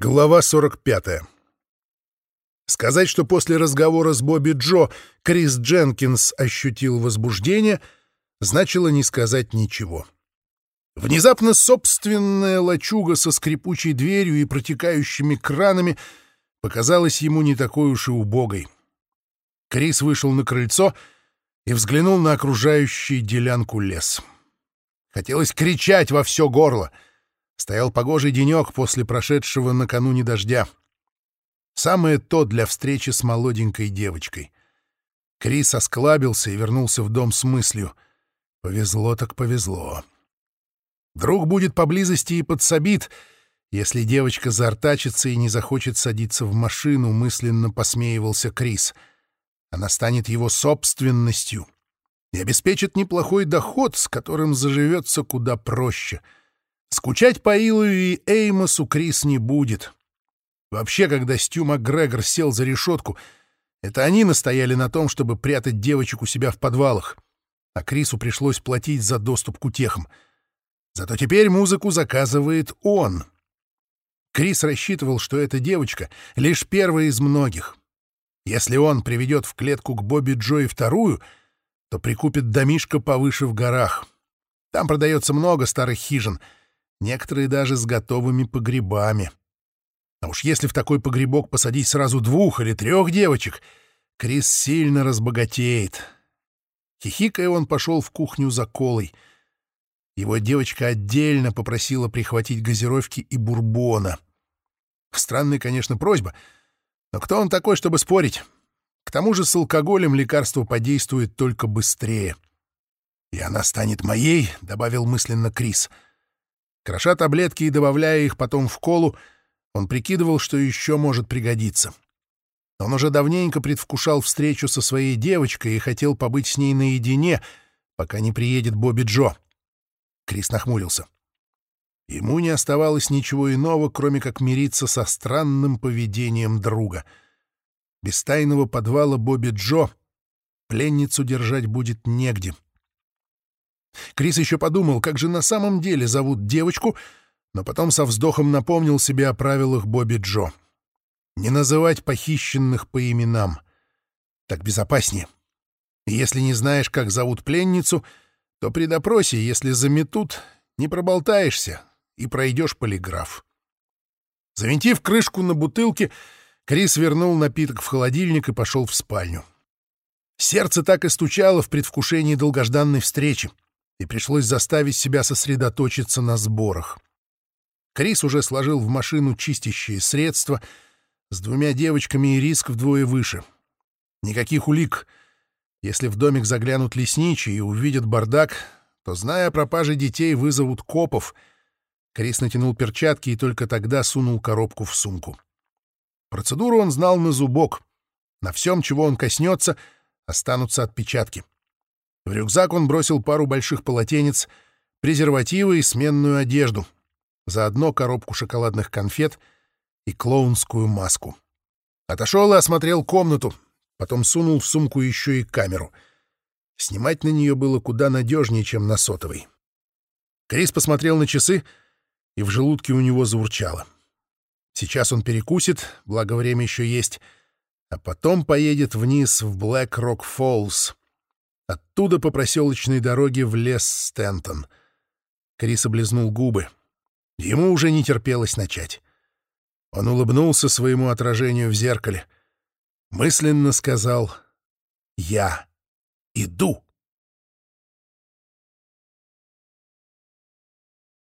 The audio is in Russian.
Глава 45. Сказать, что после разговора с Бобби Джо Крис Дженкинс ощутил возбуждение, значило не сказать ничего. Внезапно собственная лачуга со скрипучей дверью и протекающими кранами показалась ему не такой уж и убогой. Крис вышел на крыльцо и взглянул на окружающий делянку лес. Хотелось кричать во все горло — Стоял погожий денек после прошедшего накануне дождя. Самое то для встречи с молоденькой девочкой. Крис осклабился и вернулся в дом с мыслью. Повезло так повезло. Друг будет поблизости и подсобит, если девочка заортачится и не захочет садиться в машину, мысленно посмеивался Крис. Она станет его собственностью и обеспечит неплохой доход, с которым заживется куда проще — Скучать по Илую и Эймосу Крис не будет. Вообще, когда Стю МакГрегор сел за решетку, это они настояли на том, чтобы прятать девочек у себя в подвалах, а Крису пришлось платить за доступ к утехам. Зато теперь музыку заказывает он. Крис рассчитывал, что эта девочка — лишь первая из многих. Если он приведет в клетку к Бобби Джо вторую, то прикупит домишко повыше в горах. Там продается много старых хижин — некоторые даже с готовыми погребами. А уж если в такой погребок посадить сразу двух или трех девочек, Крис сильно разбогатеет. Хихикая, он пошел в кухню за колой. Его девочка отдельно попросила прихватить газировки и бурбона. Странная, конечно, просьба, но кто он такой, чтобы спорить? К тому же с алкоголем лекарство подействует только быстрее. «И она станет моей», — добавил мысленно Крис — Кроша таблетки и добавляя их потом в колу, он прикидывал, что еще может пригодиться. Он уже давненько предвкушал встречу со своей девочкой и хотел побыть с ней наедине, пока не приедет Бобби Джо. Крис нахмурился. Ему не оставалось ничего иного, кроме как мириться со странным поведением друга. Без тайного подвала Бобби Джо пленницу держать будет негде. — Крис еще подумал, как же на самом деле зовут девочку, но потом со вздохом напомнил себе о правилах Бобби Джо. Не называть похищенных по именам. Так безопаснее. Если не знаешь, как зовут пленницу, то при допросе, если заметут, не проболтаешься и пройдешь полиграф. Завинтив крышку на бутылке, Крис вернул напиток в холодильник и пошел в спальню. Сердце так и стучало в предвкушении долгожданной встречи и пришлось заставить себя сосредоточиться на сборах. Крис уже сложил в машину чистящие средства с двумя девочками и риск вдвое выше. Никаких улик. Если в домик заглянут лесничие и увидят бардак, то, зная о пропаже детей, вызовут копов. Крис натянул перчатки и только тогда сунул коробку в сумку. Процедуру он знал на зубок. На всем, чего он коснется, останутся отпечатки. В рюкзак он бросил пару больших полотенец, презервативы и сменную одежду, заодно коробку шоколадных конфет и клоунскую маску. Отошел и осмотрел комнату, потом сунул в сумку еще и камеру. Снимать на нее было куда надежнее, чем на сотовый. Крис посмотрел на часы, и в желудке у него заурчало. Сейчас он перекусит, благо время еще есть, а потом поедет вниз в Блэк-Рок-Фоллс, Оттуда по проселочной дороге в лес Стентон. Крис облизнул губы. Ему уже не терпелось начать. Он улыбнулся своему отражению в зеркале. Мысленно сказал «Я иду».